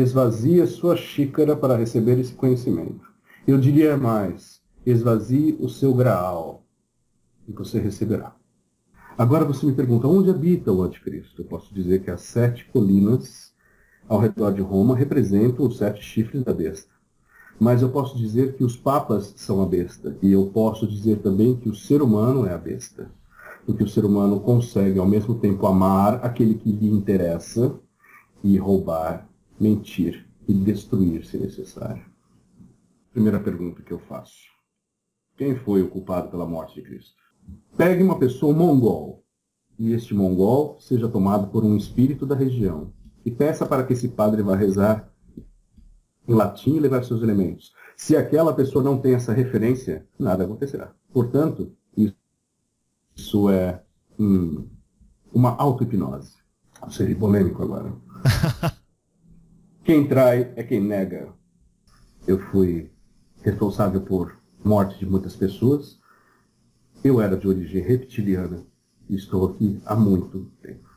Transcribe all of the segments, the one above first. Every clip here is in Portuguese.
esvazie sua xícara para receber esse conhecimento. Eu diria mais, esvazie o seu graal e você receberá. Agora você me pergunta, onde habita o anticristo? Eu posso dizer que as sete colinas ao redor de Roma representam os sete chifres da besta. Mas eu posso dizer que os papas são a besta. E eu posso dizer também que o ser humano é a besta. Porque o ser humano consegue ao mesmo tempo amar aquele que lhe interessa e roubar, mentir e destruir se necessário. Primeira pergunta que eu faço. Quem foi o culpado pela morte de Cristo? Pegue uma pessoa mongol e este mongol seja tomado por um espírito da região e peça para que esse padre vá rezar em latim e levar seus elementos. Se aquela pessoa não tem essa referência, nada acontecerá. Portanto, isso é hum, uma auto-hipnose. Seria polêmico agora. quem trai é quem nega. Eu fui responsável por morte de muitas pessoas. Eu era de origem reptiliana e estou aqui há muito tempo.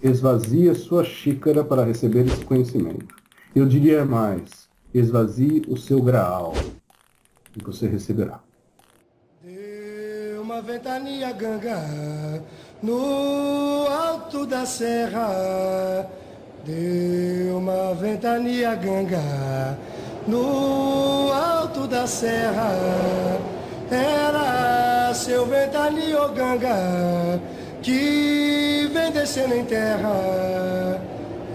Esvazie sua xícara para receber esse conhecimento. Eu diria mais, esvazie o seu graal e você receberá. Deu uma ventania ganga no alto da serra. Deu uma ventania ganga no alto da serra. Era seu ventania ganga que vem descendo em terra.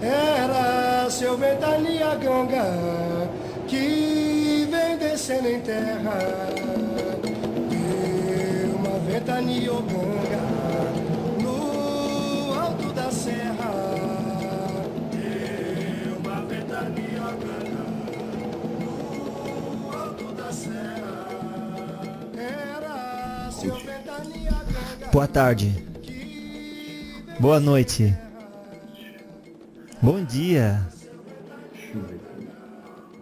Era seu ventania ganga que vem descendo em terra. Deu uma ventania ganga Boa tarde. Boa noite. Bom dia.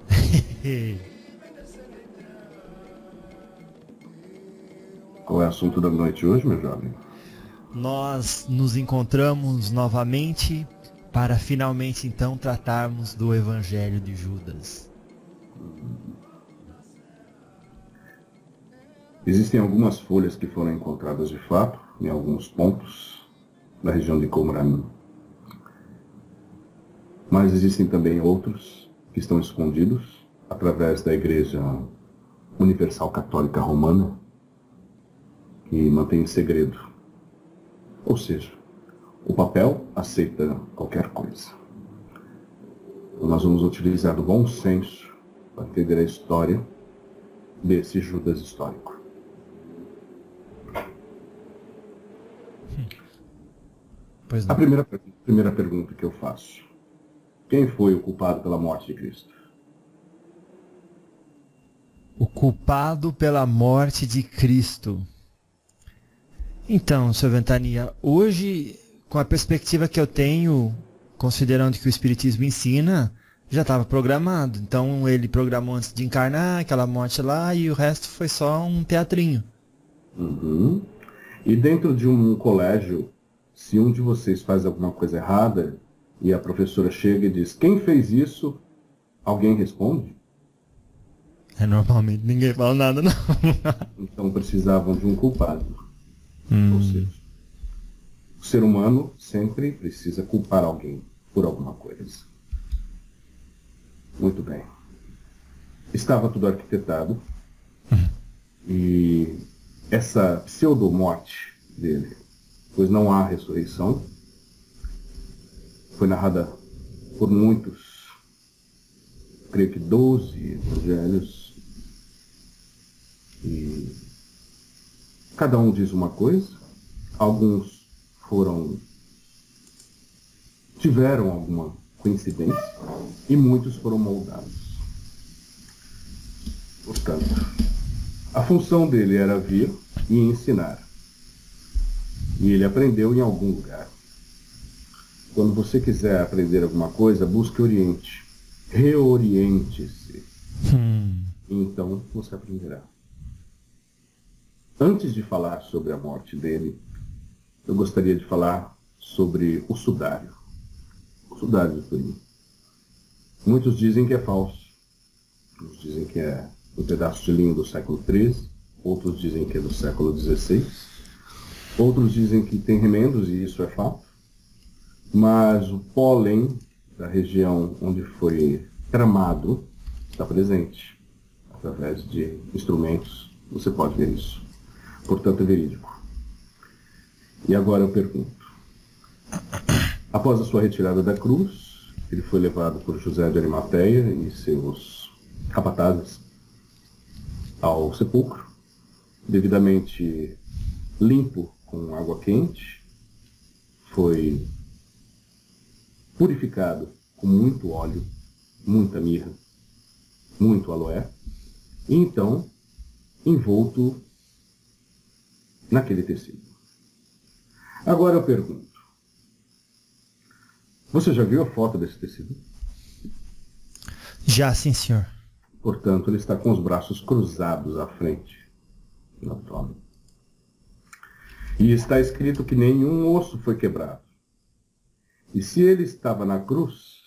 Qual é o assunto da noite hoje, meu jovem? Nós nos encontramos novamente para finalmente então tratarmos do Evangelho de Judas. Existem algumas folhas que foram encontradas de fato, em alguns pontos da região de Qumran. Mas existem também outros que estão escondidos através da Igreja Universal Católica Romana, que mantém em segredo. Ou seja, o papel aceita qualquer coisa. Então, nós vamos utilizar do bom senso para entender a história desse Judas histórico. Pois A primeira, primeira pergunta que eu faço: quem foi o culpado pela morte de Cristo? O culpado pela morte de Cristo. Então, Sr. Ventania, hoje, com a perspectiva que eu tenho, considerando que o Espiritismo ensina, já estava programado. Então, ele programou antes de encarnar aquela morte lá e o resto foi só um teatrinho. Uhum. E dentro de um colégio, se um de vocês faz alguma coisa errada e a professora chega e diz: Quem fez isso? Alguém responde? É normalmente ninguém fala nada, não. Então precisavam de um culpado. Hum. Ou seja, o ser humano sempre precisa culpar alguém por alguma coisa. Muito bem. Estava tudo arquitetado e essa pseudo-morte dele, pois não há ressurreição, foi narrada por muitos, creio que 12 evangelhos, e cada um diz uma coisa, alguns foram tiveram alguma coincidência. E muitos foram moldados. Portanto, a função dele era vir e ensinar. E ele aprendeu em algum lugar. Quando você quiser aprender alguma coisa, busque Oriente. Reoriente-se. Hum. Então você aprenderá. Antes de falar sobre a morte dele, eu gostaria de falar sobre o sudário. O sudário de Turim. Muitos dizem que é falso. Uns dizem que é um pedaço de linho do século XIII. Outros dizem que é do século XVI. Outros dizem que tem remendos, e isso é fato. Mas o pólen da região onde foi tramado está presente. Através de instrumentos, você pode ver isso. Portanto, é verídico. E agora eu pergunto. Após a sua retirada da cruz, ele foi levado por José de Arimateia e seus capatazes ao sepulcro, devidamente limpo com água quente, foi purificado com muito óleo, muita mirra, muito aloé, e então envolto naquele tecido. Agora eu pergunto: você já viu a foto desse tecido? Já, sim, senhor. Portanto, ele está com os braços cruzados à frente no abdômen. E está escrito que nenhum osso foi quebrado. E se ele estava na cruz,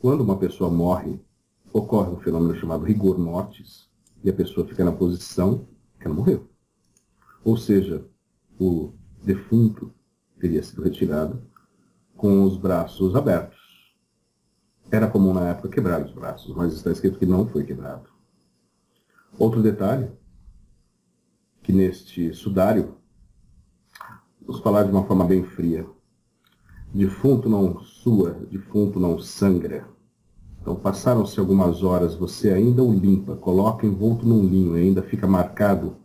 quando uma pessoa morre, ocorre um fenômeno chamado rigor mortis, e a pessoa fica na posição que ela morreu. Ou seja, o defunto teria sido retirado com os braços abertos. Era comum na época quebrar os braços, mas está escrito que não foi quebrado. Outro detalhe, que neste sudário, vamos falar de uma forma bem fria. Defunto não sua, defunto não sangra. Então passaram-se algumas horas, você ainda o limpa, coloca envolto num linho ainda fica marcado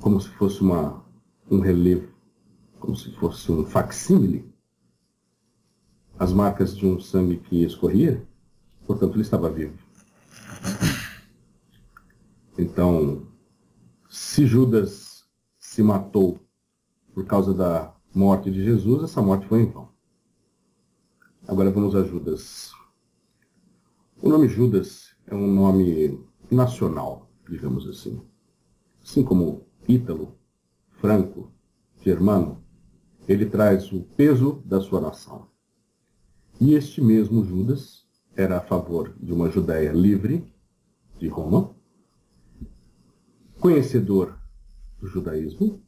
como se fosse uma, um relevo, como se fosse um facsímile. As marcas de um sangue que escorria, portanto ele estava vivo. Então, se Judas se matou por causa da morte de Jesus, essa morte foi em vão. Agora vamos a Judas. O nome Judas é um nome nacional, digamos assim. Assim como Ítalo, Franco, Germano, ele traz o peso da sua nação. E este mesmo Judas era a favor de uma Judéia livre de Roma, conhecedor do judaísmo,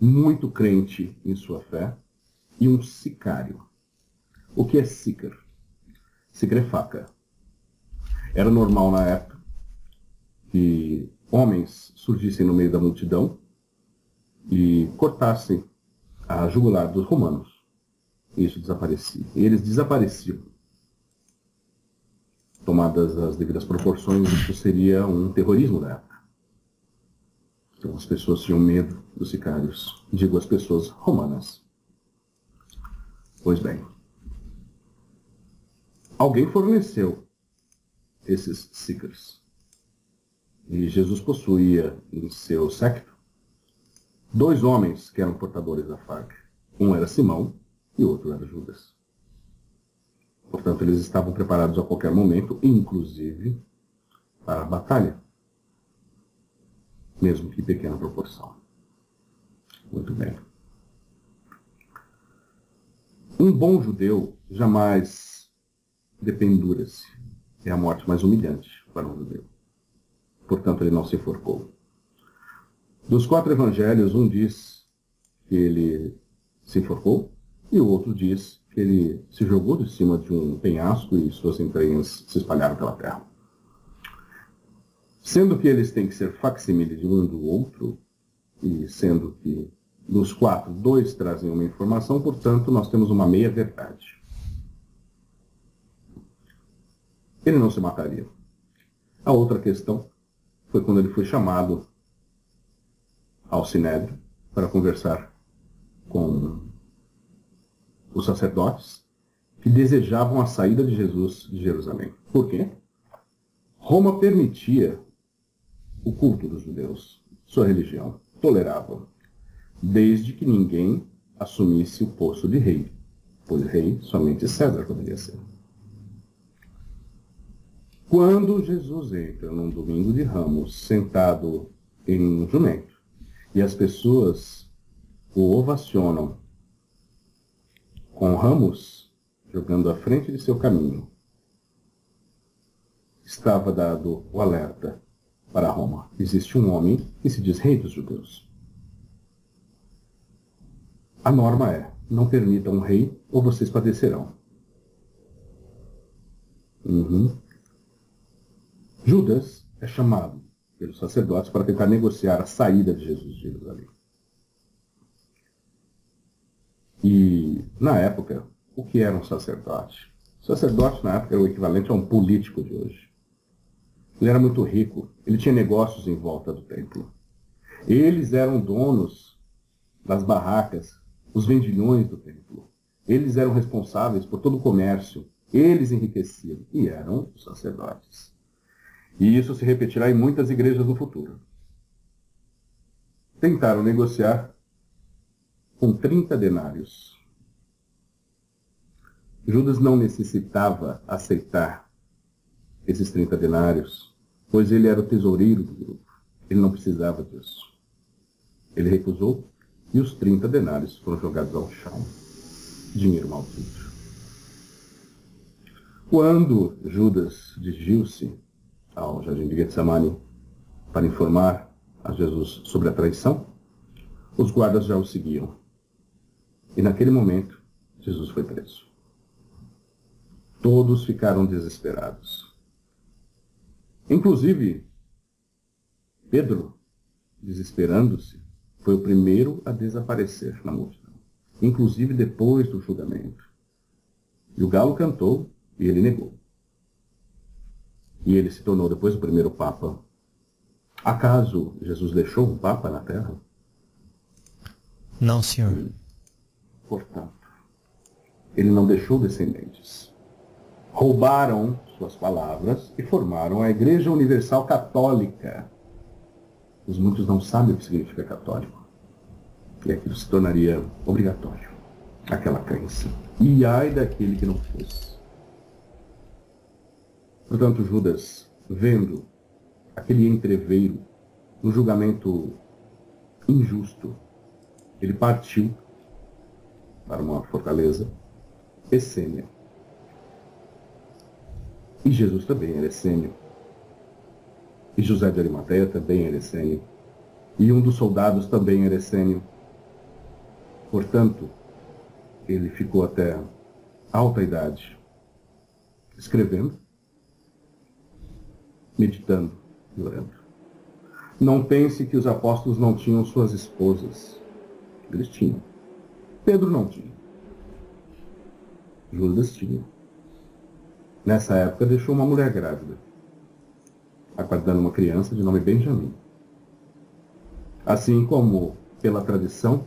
muito crente em sua fé e um sicário. O que é sícar? Sícar é faca. Era normal na época que homens surgissem no meio da multidão e cortassem a jugular dos romanos. Isso desaparecia. E eles desapareciam. Tomadas as devidas proporções, isso seria um terrorismo da época. Então as pessoas tinham medo dos sicários. Digo as pessoas romanas. Pois bem. Alguém forneceu esses sícaros. E Jesus possuía em seu séquito dois homens que eram portadores da faca. Um era Simão e o outro era Judas. Portanto, eles estavam preparados a qualquer momento, inclusive para a batalha, mesmo que pequena proporção. Muito bem. Um bom judeu jamais dependura-se. É a morte mais humilhante para um judeu. Portanto, ele não se enforcou. Dos quatro evangelhos, um diz que ele se enforcou e o outro diz que ele se jogou de cima de um penhasco e suas entranhas se espalharam pela terra. Sendo que eles têm que ser facsímile de um do outro, e sendo que dos quatro, dois trazem uma informação, portanto, nós temos uma meia-verdade. Ele não se mataria. A outra questão foi quando ele foi chamado ao Sinédrio para conversar com os sacerdotes que desejavam a saída de Jesus de Jerusalém. Por quê? Roma permitia o culto dos judeus, sua religião, tolerava, desde que ninguém assumisse o posto de rei, pois rei somente César poderia ser. Quando Jesus entra num domingo de ramos, sentado em um jumento, e as pessoas o ovacionam com ramos jogando à frente de seu caminho, estava dado o alerta para Roma. Existe um homem que se diz rei dos judeus. A norma é: não permitam um rei ou vocês padecerão. Uhum. Judas é chamado pelos sacerdotes para tentar negociar a saída de Jesus de Jerusalém. E, na época, o que era um sacerdote? Sacerdote, na época, era o equivalente a um político de hoje. Ele era muito rico, ele tinha negócios em volta do templo. Eles eram donos das barracas, os vendilhões do templo. Eles eram responsáveis por todo o comércio. Eles enriqueciam e eram os sacerdotes. E isso se repetirá em muitas igrejas no futuro. Tentaram negociar com 30 denários. Judas não necessitava aceitar esses 30 denários, pois ele era o tesoureiro do grupo. Ele não precisava disso. Ele recusou e os 30 denários foram jogados ao chão. Dinheiro maldito. Quando Judas dirigiu-se ao jardim de Getsemane para informar a Jesus sobre a traição, os guardas já o seguiam. E naquele momento, Jesus foi preso. Todos ficaram desesperados. Inclusive, Pedro, desesperando-se, foi o primeiro a desaparecer na multidão, inclusive depois do julgamento. E o galo cantou e ele negou. E ele se tornou depois o primeiro Papa. Acaso Jesus deixou um Papa na Terra? Não, senhor. Portanto, ele não deixou descendentes. Roubaram suas palavras e formaram a Igreja Universal Católica. Os muitos não sabem o que significa católico. E aquilo se tornaria obrigatório, aquela crença. E ai daquele que não fosse. Portanto, Judas, vendo aquele entreveiro, um julgamento injusto, ele partiu para uma fortaleza essênia. E Jesus também era essênio. E José de Arimateia também era essênio. E um dos soldados também era essênio. Portanto, ele ficou até alta idade escrevendo, meditando e orando. Não pense que os apóstolos não tinham suas esposas. Eles tinham. Pedro não tinha. Judas tinha. Nessa época deixou uma mulher grávida, aguardando uma criança de nome Benjamim. Assim como, pela tradição,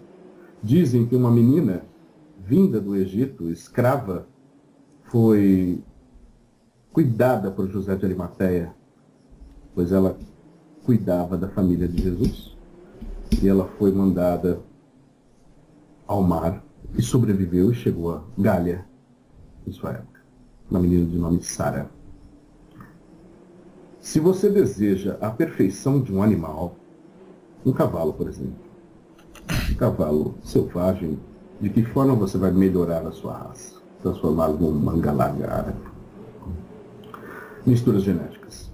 dizem que uma menina vinda do Egito, escrava, foi cuidada por José de Arimateia, pois ela cuidava da família de Jesus, e ela foi mandada ao mar e sobreviveu e chegou a Gália, em Uma menina de nome Sara. Se você deseja a perfeição de um animal, um cavalo, por exemplo, um cavalo selvagem, de que forma você vai melhorar a sua raça? Transformá-lo num mangalaga árabe? Misturas genéticas.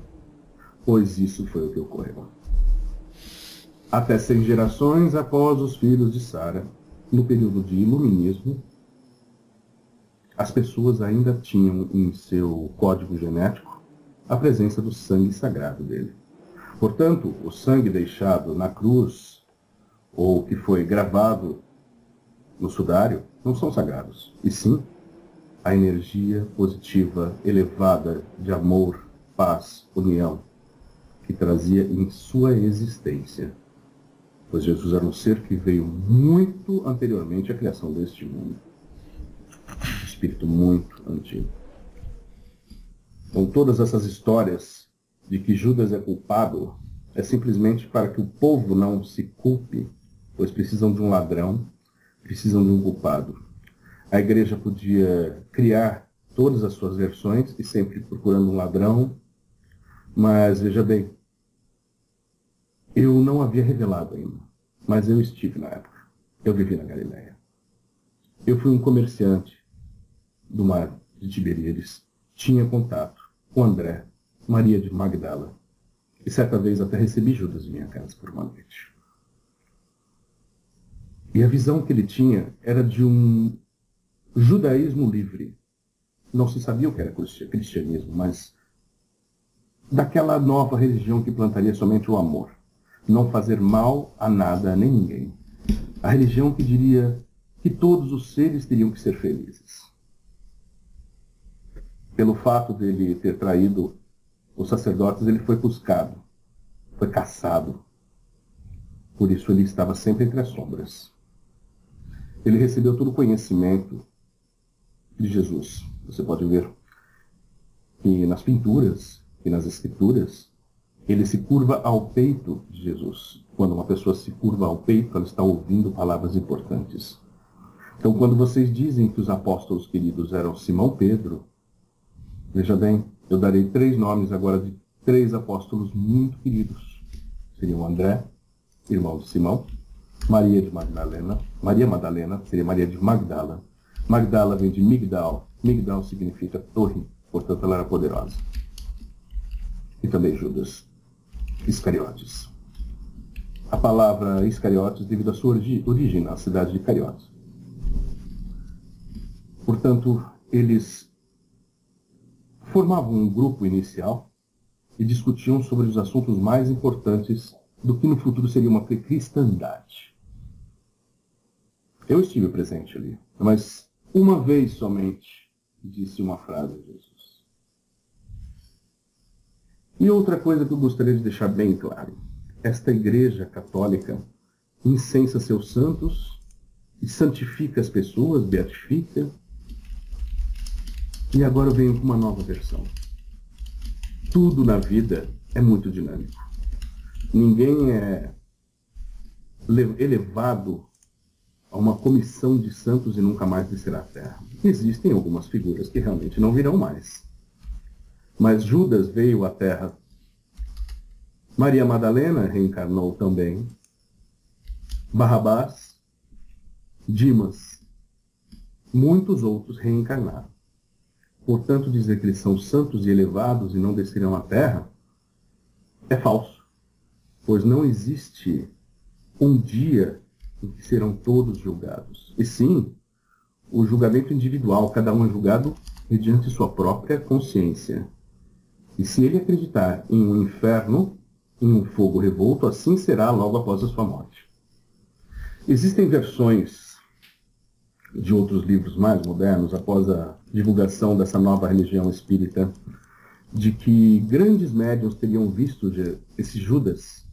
Pois isso foi o que ocorreu. Até 100 gerações após os filhos de Sara, no período de iluminismo, as pessoas ainda tinham em seu código genético a presença do sangue sagrado dele. Portanto, o sangue deixado na cruz ou que foi gravado no sudário não são sagrados, e sim a energia positiva elevada de amor, paz, união que trazia em sua existência pois Jesus era um ser que veio muito anteriormente à criação deste mundo. Espírito muito antigo. Com todas essas histórias de que Judas é culpado, é simplesmente para que o povo não se culpe, pois precisam de um ladrão, precisam de um culpado. A igreja podia criar todas as suas versões e sempre procurando um ladrão, mas veja bem, eu não havia revelado ainda, mas eu estive na época. Eu vivi na Galileia. Eu fui um comerciante do mar de Tiberíades. Tinha contato com André, Maria de Magdala. E certa vez até recebi Judas em minha casa por uma noite. E a visão que ele tinha era de um judaísmo livre. Não se sabia o que era cristianismo, mas daquela nova religião que plantaria somente o amor. Não fazer mal a nada, nem ninguém. A religião que diria que todos os seres teriam que ser felizes. Pelo fato dele ter traído os sacerdotes, ele foi buscado, foi caçado. Por isso ele estava sempre entre as sombras. Ele recebeu todo o conhecimento de Jesus. Você pode ver que nas pinturas e nas escrituras, ele se curva ao peito de Jesus. Quando uma pessoa se curva ao peito, ela está ouvindo palavras importantes. Então, quando vocês dizem que os apóstolos queridos eram Simão Pedro, veja bem, eu darei três nomes agora de três apóstolos muito queridos. Seriam André, irmão de Simão, Maria de Magdalena, Maria Madalena, seria Maria de Magdala. Magdala vem de Migdal. Migdal significa torre, portanto ela era poderosa. E também Judas Iscariotes. A palavra Iscariotes devido à sua origem na cidade de Cariotes. Portanto, eles formavam um grupo inicial e discutiam sobre os assuntos mais importantes do que no futuro seria uma cristandade. Eu estive presente ali, mas uma vez somente disse uma frase a Jesus. E outra coisa que eu gostaria de deixar bem claro: esta Igreja Católica incensa seus santos e santifica as pessoas, beatifica. E agora eu venho com uma nova versão. Tudo na vida é muito dinâmico. Ninguém é elevado a uma comissão de santos e nunca mais descerá à terra. Existem algumas figuras que realmente não virão mais. Mas Judas veio à terra. Maria Madalena reencarnou também. Barrabás, Dimas, muitos outros reencarnaram. Portanto, dizer que eles são santos e elevados e não descerão à terra é falso, pois não existe um dia em que serão todos julgados. E sim, o julgamento individual, cada um é julgado mediante sua própria consciência. E se ele acreditar em um inferno, em um fogo revolto, assim será logo após a sua morte. Existem versões de outros livros mais modernos, após a divulgação dessa nova religião espírita, de que grandes médiums teriam visto esse Judas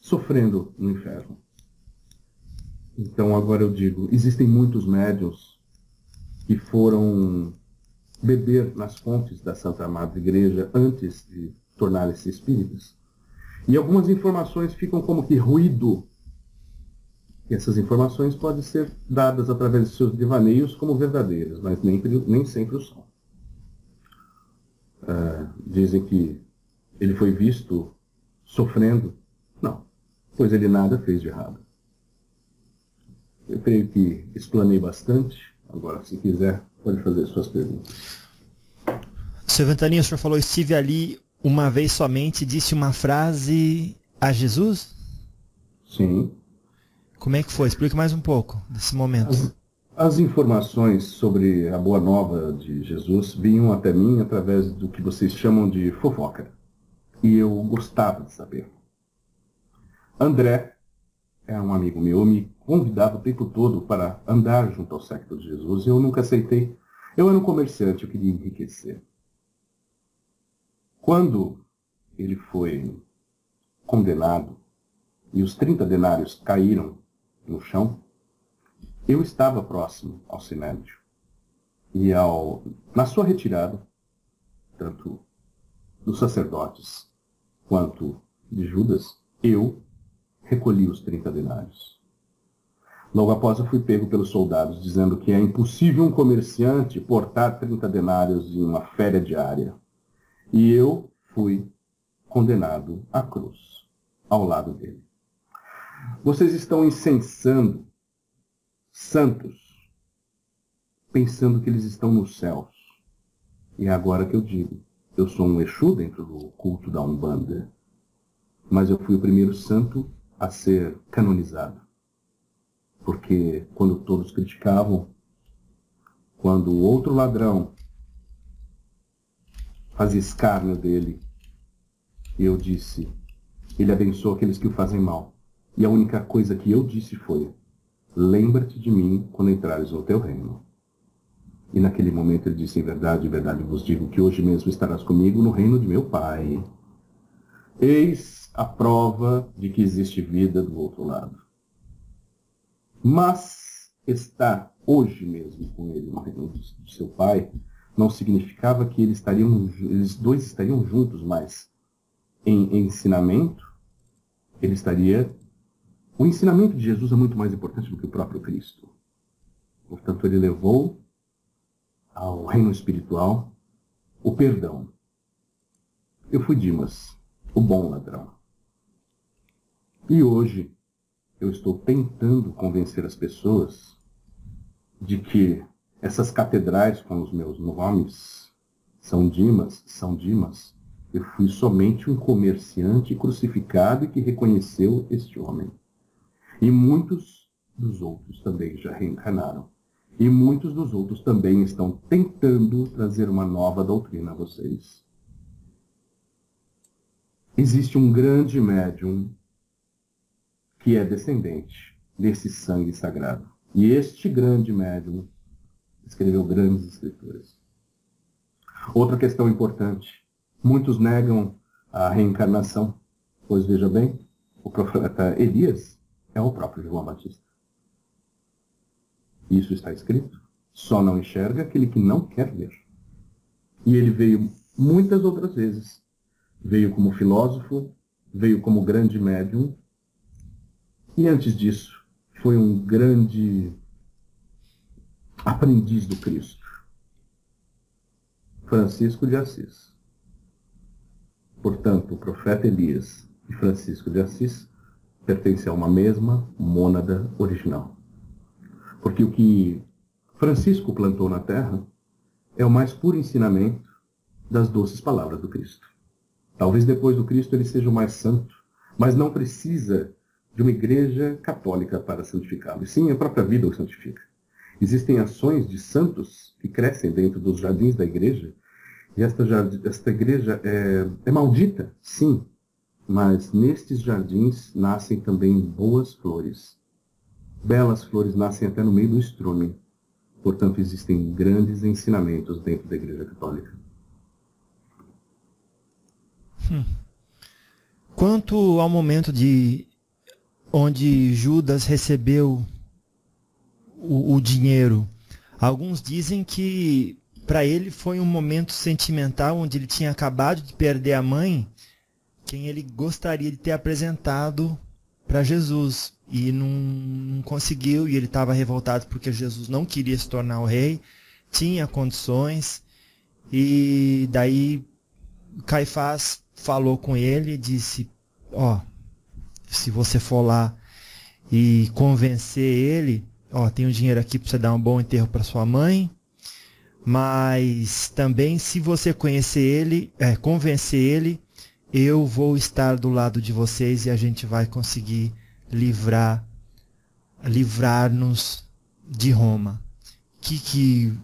sofrendo no inferno. Então agora eu digo, existem muitos médios que foram beber nas fontes da Santa Amada Igreja antes de tornarem-se espíritas. E algumas informações ficam como que ruído. E essas informações podem ser dadas através de seus devaneios como verdadeiras, mas nem, nem sempre o são. Uh, dizem que ele foi visto sofrendo. Não, pois ele nada fez de errado. Eu creio que explanei bastante. Agora, se quiser, pode fazer suas perguntas. Seu Ventania, o senhor falou, estive ali uma vez somente, disse uma frase a Jesus? Sim. Como é que foi? Explique mais um pouco desse momento. As, as informações sobre a boa nova de Jesus vinham até mim através do que vocês chamam de fofoca. E eu gostava de saber. André é um amigo meu, me convidava o tempo todo para andar junto ao século de Jesus. Eu nunca aceitei. Eu era um comerciante, eu queria enriquecer. Quando ele foi condenado e os 30 denários caíram no chão, eu estava próximo ao sinédrio. E ao, na sua retirada, tanto dos sacerdotes quanto de Judas, eu recolhi os 30 denários. Logo após eu fui pego pelos soldados, dizendo que é impossível um comerciante portar 30 denários em uma féria diária. E eu fui condenado à cruz, ao lado dele. Vocês estão incensando santos pensando que eles estão nos céus. E é agora que eu digo, eu sou um Exu dentro do culto da Umbanda, mas eu fui o primeiro santo a ser canonizado. Porque quando todos criticavam, quando o outro ladrão fazia escárnio dele, eu disse, ele abençoa aqueles que o fazem mal. E a única coisa que eu disse foi, lembra-te de mim quando entrares no teu reino. E naquele momento ele disse, em verdade, em verdade vos digo que hoje mesmo estarás comigo no reino de meu Pai. Eis a prova de que existe vida do outro lado. Mas estar hoje mesmo com ele no reino de seu Pai não significava que eles, estariam, eles dois estariam juntos, mas em ensinamento, ele estaria. O ensinamento de Jesus é muito mais importante do que o próprio Cristo. Portanto, ele levou ao reino espiritual o perdão. Eu fui Dimas, o bom ladrão. E hoje eu estou tentando convencer as pessoas de que essas catedrais com os meus nomes são Dimas, são Dimas. Eu fui somente um comerciante crucificado que reconheceu este homem. E muitos dos outros também já reencarnaram. E muitos dos outros também estão tentando trazer uma nova doutrina a vocês. Existe um grande médium que é descendente desse sangue sagrado. E este grande médium escreveu grandes escrituras. Outra questão importante. Muitos negam a reencarnação, pois veja bem, o profeta Elias é o próprio João Batista. Isso está escrito. Só não enxerga aquele que não quer ver. E ele veio muitas outras vezes. Veio como filósofo, veio como grande médium. E antes disso, foi um grande aprendiz do Cristo. Francisco de Assis. Portanto, o profeta Elias e Francisco de Assis pertencem a uma mesma mônada original. Porque o que Francisco plantou na terra é o mais puro ensinamento das doces palavras do Cristo. Talvez depois do Cristo ele seja o mais santo, mas não precisa de uma igreja católica para santificá-lo. Sim, a própria vida o santifica. Existem ações de santos que crescem dentro dos jardins da igreja, e esta, esta igreja é, é maldita, sim, mas nestes jardins nascem também boas flores, Belas flores nascem até no meio do estrume. Portanto, existem grandes ensinamentos dentro da Igreja Católica. Hum. Quanto ao momento de onde Judas recebeu o, o dinheiro, alguns dizem que para ele foi um momento sentimental onde ele tinha acabado de perder a mãe, quem ele gostaria de ter apresentado para Jesus. E não, não conseguiu e ele estava revoltado porque Jesus não queria se tornar o rei, tinha condições e daí Caifás falou com ele e disse, ó, oh, se você for lá e convencer ele, ó, oh, tem um dinheiro aqui para você dar um bom enterro para sua mãe, mas também se você conhecer ele, é, convencer ele, eu vou estar do lado de vocês e a gente vai conseguir livrar livrar-nos de Roma. O que, que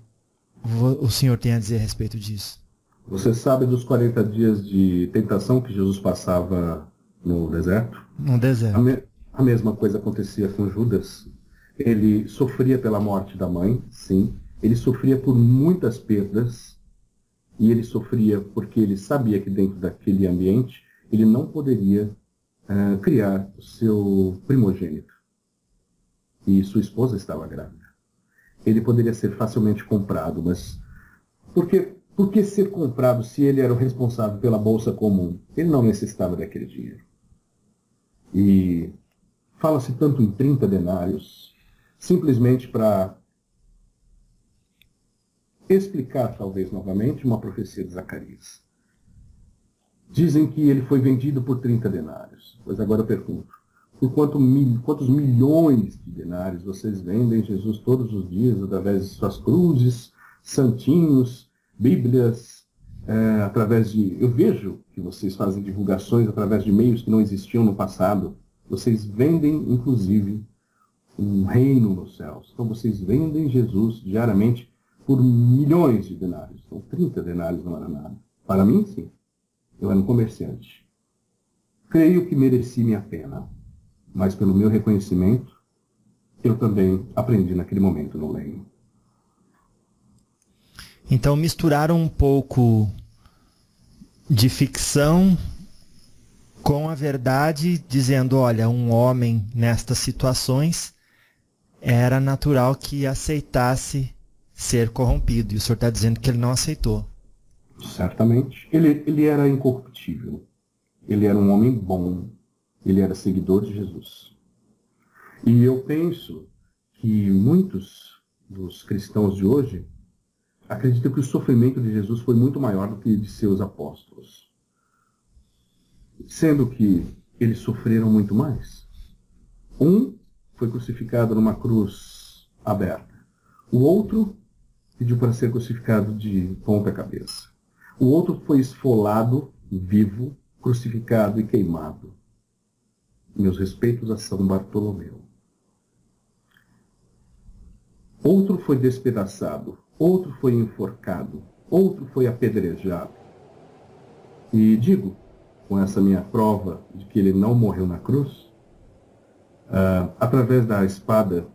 o senhor tem a dizer a respeito disso? Você sabe dos 40 dias de tentação que Jesus passava no deserto? No deserto. A, me a mesma coisa acontecia com Judas. Ele sofria pela morte da mãe, sim. Ele sofria por muitas perdas e ele sofria porque ele sabia que dentro daquele ambiente ele não poderia uh, criar o seu primogênito. E sua esposa estava grávida. Ele poderia ser facilmente comprado, mas por que, por que ser comprado se ele era o responsável pela bolsa comum? Ele não necessitava daquele dinheiro. E fala-se tanto em 30 denários, simplesmente para explicar, talvez novamente, uma profecia de Zacarias. Dizem que ele foi vendido por 30 denários. Pois agora eu pergunto, por quanto mil, quantos milhões de denários vocês vendem Jesus todos os dias através de suas cruzes, santinhos, bíblias, é, através de. Eu vejo que vocês fazem divulgações através de meios que não existiam no passado. Vocês vendem, inclusive, um reino nos céus. Então vocês vendem Jesus diariamente por milhões de denários. Então 30 denários não era nada. Para mim, sim. Eu era um comerciante. Creio que mereci minha pena, mas pelo meu reconhecimento, eu também aprendi naquele momento no leio. Então misturaram um pouco de ficção com a verdade, dizendo, olha, um homem nestas situações era natural que aceitasse ser corrompido. E o senhor está dizendo que ele não aceitou. Certamente. Ele, ele era incorruptível. Ele era um homem bom. Ele era seguidor de Jesus. E eu penso que muitos dos cristãos de hoje acreditam que o sofrimento de Jesus foi muito maior do que de seus apóstolos. Sendo que eles sofreram muito mais. Um foi crucificado numa cruz aberta. O outro pediu para ser crucificado de ponta cabeça. O outro foi esfolado, vivo, crucificado e queimado. Meus respeitos a São Bartolomeu. Outro foi despedaçado, outro foi enforcado, outro foi apedrejado. E digo, com essa minha prova de que ele não morreu na cruz, uh, através da espada,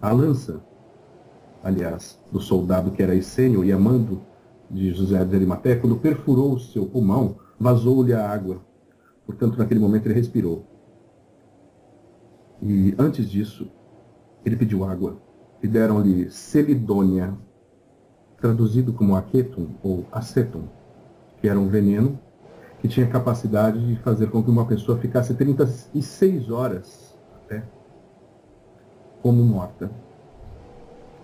a lança, aliás, do soldado que era Essênio e amando de José de Arimaté, quando perfurou o seu pulmão, vazou-lhe a água. Portanto, naquele momento ele respirou. E antes disso, ele pediu água. E deram-lhe celidônia, traduzido como aquetum ou acetum, que era um veneno que tinha capacidade de fazer com que uma pessoa ficasse 36 horas até como morta.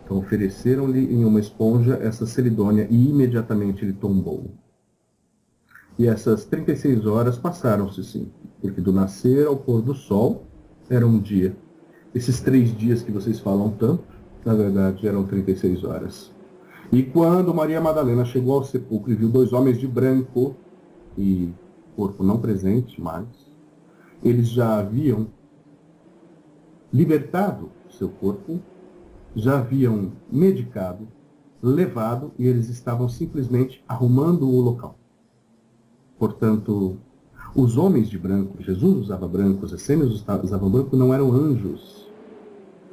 Então ofereceram-lhe em uma esponja essa celidônia e imediatamente ele tombou. E essas 36 horas passaram-se sim, porque do nascer ao pôr do sol era um dia. Esses três dias que vocês falam tanto, na verdade eram 36 horas. E quando Maria Madalena chegou ao sepulcro e viu dois homens de branco e corpo não presente mais, eles já haviam libertado seu corpo, já haviam medicado, levado e eles estavam simplesmente arrumando o local. Portanto, os homens de branco, Jesus usava branco, os essênios usavam branco, não eram anjos.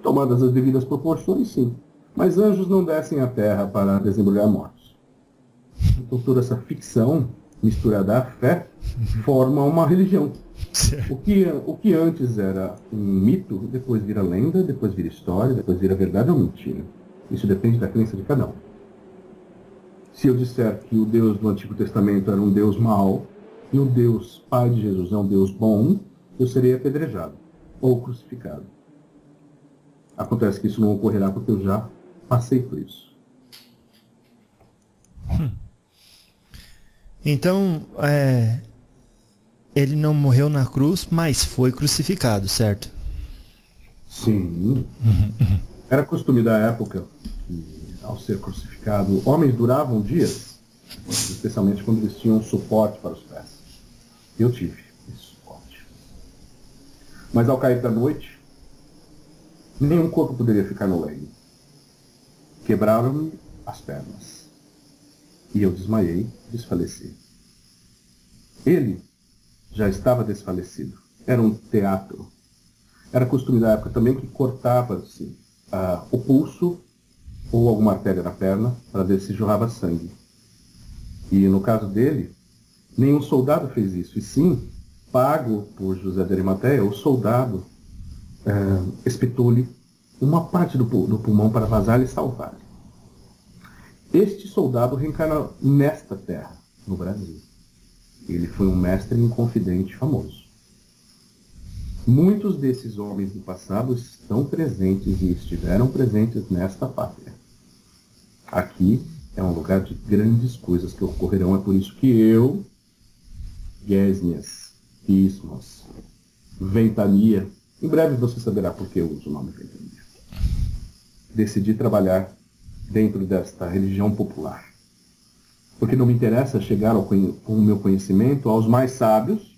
Tomadas as devidas proporções, sim. Mas anjos não descem à terra para desembrulhar mortos. Então toda essa ficção misturada à fé forma uma religião. O que, o que antes era um mito, depois vira lenda, depois vira história, depois vira verdade ou mentira. Isso depende da crença de cada um. Se eu disser que o Deus do Antigo Testamento era um Deus mau e o Deus Pai de Jesus é um Deus bom, eu serei apedrejado ou crucificado. Acontece que isso não ocorrerá porque eu já passei por isso. Hum. Então, é, ele não morreu na cruz, mas foi crucificado, certo? Sim. Era costume da época que, ao ser crucificado, homens duravam dias, especialmente quando eles tinham suporte para os pés. Eu tive esse suporte. Mas ao cair da noite, nenhum corpo poderia ficar no leito. Quebraram-me as pernas. E eu desmaiei, desfaleci. Ele já estava desfalecido. Era um teatro. Era costume da época também que cortava-se uh, o pulso ou alguma artéria na perna para ver se jorrava sangue. E no caso dele, nenhum soldado fez isso, e sim, pago por José de Arimateia, o soldado uh, espetou-lhe uma parte do, do pulmão para vazar e salvar. Este soldado reencarna nesta terra, no Brasil. Ele foi um mestre inconfidente famoso. Muitos desses homens do passado estão presentes e estiveram presentes nesta pátria. Aqui é um lugar de grandes coisas que ocorrerão, é por isso que eu, Gesnias, Ismos, Ventania, Em breve você saberá por que eu uso o nome ventania. Decidi trabalhar dentro desta religião popular. Porque não me interessa chegar ao, com o meu conhecimento aos mais sábios,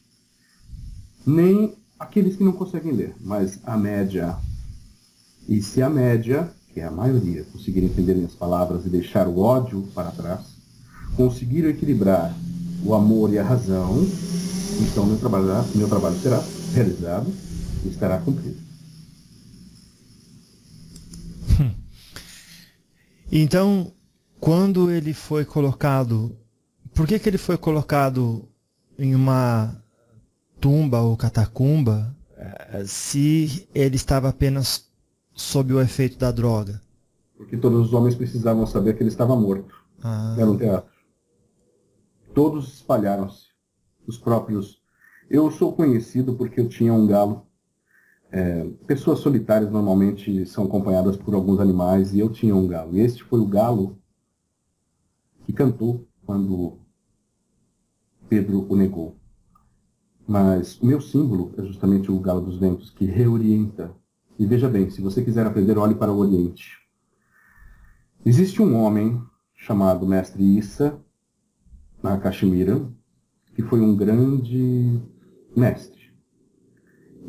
nem aqueles que não conseguem ler, mas a média. E se a média, que é a maioria, conseguir entender minhas palavras e deixar o ódio para trás, conseguir equilibrar o amor e a razão, então meu trabalho, meu trabalho será realizado e estará cumprido. Então, quando ele foi colocado, por que, que ele foi colocado em uma tumba ou catacumba eh, se ele estava apenas sob o efeito da droga? Porque todos os homens precisavam saber que ele estava morto. Ah, Era um teatro. Todos espalharam-se. Os próprios. Eu sou conhecido porque eu tinha um galo. É, pessoas solitárias normalmente são acompanhadas por alguns animais e eu tinha um galo. E este foi o galo que cantou quando Pedro o negou. Mas o meu símbolo é justamente o galo dos ventos que reorienta. E veja bem, se você quiser aprender, olhe para o Oriente. Existe um homem chamado Mestre Issa, na Caxemira, que foi um grande mestre.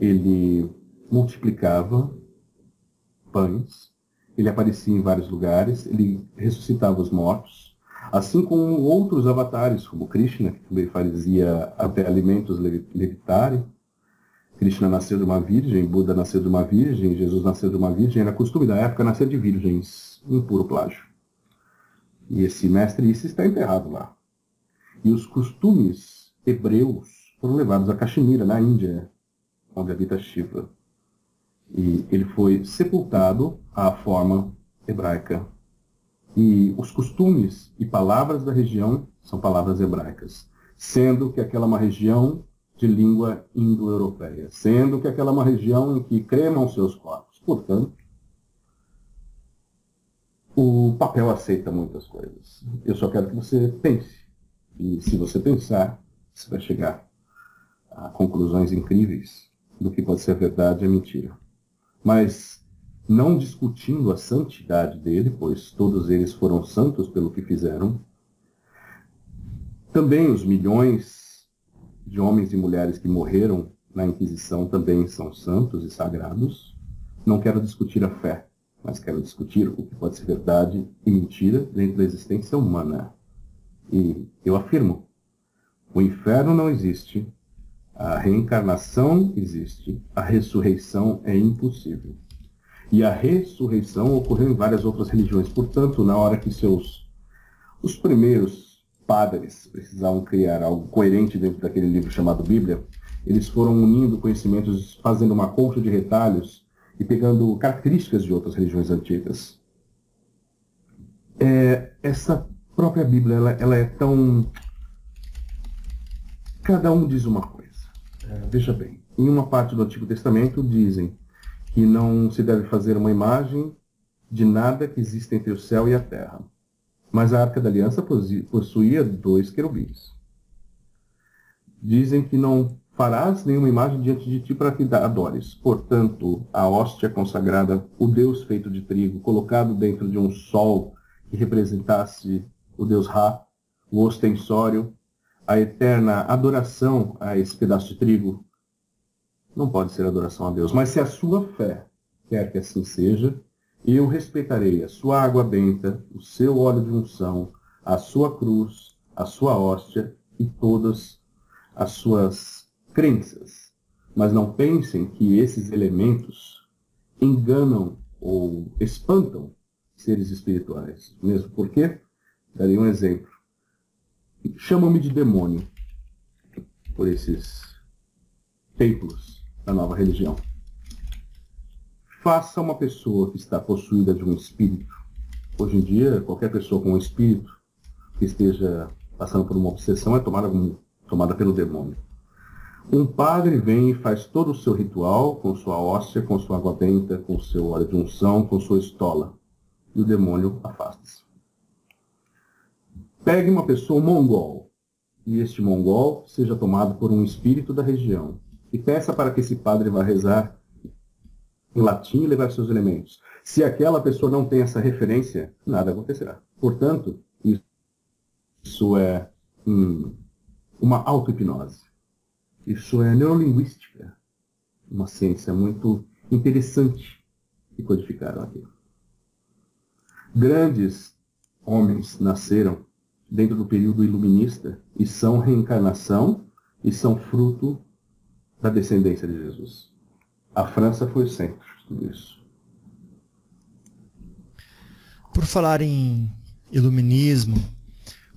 Ele multiplicava pães, ele aparecia em vários lugares, ele ressuscitava os mortos, assim como outros avatares, como Krishna, que também fazia até alimentos levitarem. Krishna nasceu de uma virgem, Buda nasceu de uma virgem, Jesus nasceu de uma virgem, era costume da época nascer de virgens, um puro plágio. E esse mestre Issa está enterrado lá. E os costumes hebreus foram levados a Caxemira, na Índia, onde habita Shiva. E ele foi sepultado à forma hebraica. E os costumes e palavras da região são palavras hebraicas, sendo que aquela é uma região de língua indo-europeia, sendo que aquela é uma região em que cremam seus corpos. Portanto, o papel aceita muitas coisas. Eu só quero que você pense. E se você pensar, você vai chegar a conclusões incríveis do que pode ser verdade e mentira. Mas não discutindo a santidade dele, pois todos eles foram santos pelo que fizeram. Também os milhões de homens e mulheres que morreram na Inquisição também são santos e sagrados. Não quero discutir a fé, mas quero discutir o que pode ser verdade e mentira dentro da existência humana. E eu afirmo, o inferno não existe, a reencarnação existe, a ressurreição é impossível. E a ressurreição ocorreu em várias outras religiões. Portanto, na hora que seus os primeiros padres precisavam criar algo coerente dentro daquele livro chamado Bíblia, eles foram unindo conhecimentos, fazendo uma colcha de retalhos e pegando características de outras religiões antigas. É, essa própria Bíblia ela, ela, é tão. Cada um diz uma veja bem, em uma parte do Antigo Testamento dizem que não se deve fazer uma imagem de nada que exista entre o céu e a terra. Mas a Arca da Aliança possuía dois querubins. Dizem que não farás nenhuma imagem diante de ti para que adores. Portanto, a hóstia consagrada, o Deus feito de trigo, colocado dentro de um sol que representasse o Deus Ra, o ostensório, a eterna adoração a esse pedaço de trigo, não pode ser adoração a Deus. Mas se a sua fé quer que assim seja, eu respeitarei a sua água benta, o seu óleo de unção, a sua cruz, a sua hóstia e todas as suas crenças. Mas não pensem que esses elementos enganam ou espantam seres espirituais. Mesmo porque, darei um exemplo. Chamam-me de demônio por esses templos da nova religião. Faça uma pessoa que está possuída de um espírito. Hoje em dia, qualquer pessoa com um espírito que esteja passando por uma obsessão é tomada, tomada pelo demônio. Um padre vem e faz todo o seu ritual com sua hóstia, com sua água benta, com seu óleo de unção, com sua estola. E o demônio afasta-se. Pegue uma pessoa mongol, e este mongol seja tomado por um espírito da região, e peça para que esse padre vá rezar em latim e levar seus elementos. Se aquela pessoa não tem essa referência, nada acontecerá. Portanto, isso é hum, uma auto-hipnose. Isso é neurolinguística, uma ciência muito interessante que codificaram aqui. Grandes homens nasceram dentro do período iluminista e são reencarnação e são fruto da descendência de Jesus. A França foi o centro de tudo isso. Por falar em iluminismo,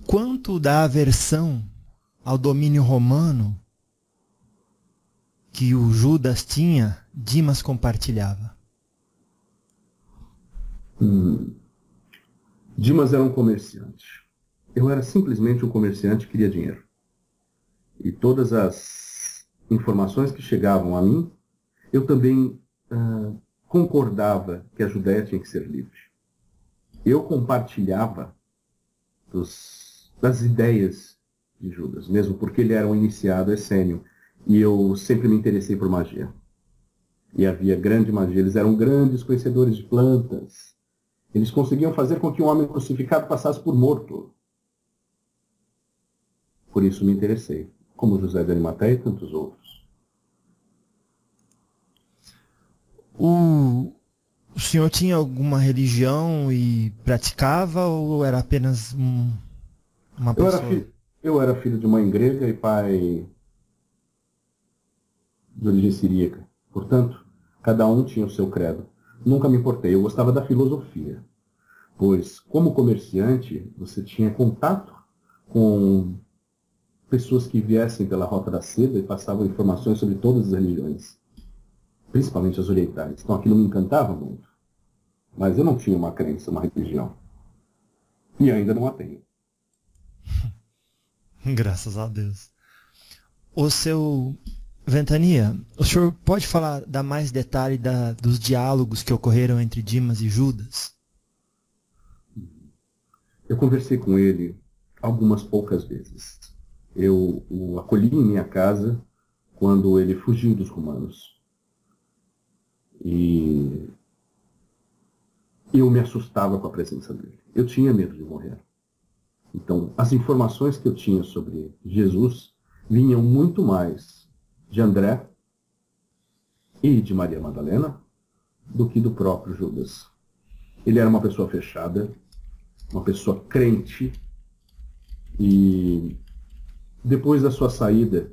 quanto da aversão ao domínio romano que o Judas tinha, Dimas compartilhava? Hum. Dimas era um comerciante. Eu era simplesmente um comerciante que queria dinheiro. E todas as informações que chegavam a mim, eu também uh, concordava que a Judéia tinha que ser livre. Eu compartilhava dos, das ideias de Judas, mesmo porque ele era um iniciado essênio. E eu sempre me interessei por magia. E havia grande magia. Eles eram grandes conhecedores de plantas. Eles conseguiam fazer com que um homem crucificado passasse por morto. Por isso me interessei, como José de Arimateia e tantos outros. O, o senhor tinha alguma religião e praticava ou era apenas um, uma Eu pessoa? era, filho, eu era filho de mãe grega e pai de origem siríaca. Portanto, cada um tinha o seu credo. Nunca me importei, eu gostava da filosofia. Pois, como comerciante, você tinha contato com pessoas que viessem pela Rota da Seda e passavam informações sobre todas as religiões, principalmente as orientais. Então aquilo me encantava muito. Mas eu não tinha uma crença, uma religião. E ainda não a tenho. Graças a Deus. O seu Ventania, o senhor pode falar, dar mais detalhe da, dos diálogos que ocorreram entre Dimas e Judas? Eu conversei com ele algumas poucas vezes. Eu o acolhi em minha casa quando ele fugiu dos romanos. E eu me assustava com a presença dele. Eu tinha medo de morrer. Então, as informações que eu tinha sobre Jesus vinham muito mais de André e de Maria Madalena do que do próprio Judas. Ele era uma pessoa fechada, uma pessoa crente, e depois da sua saída,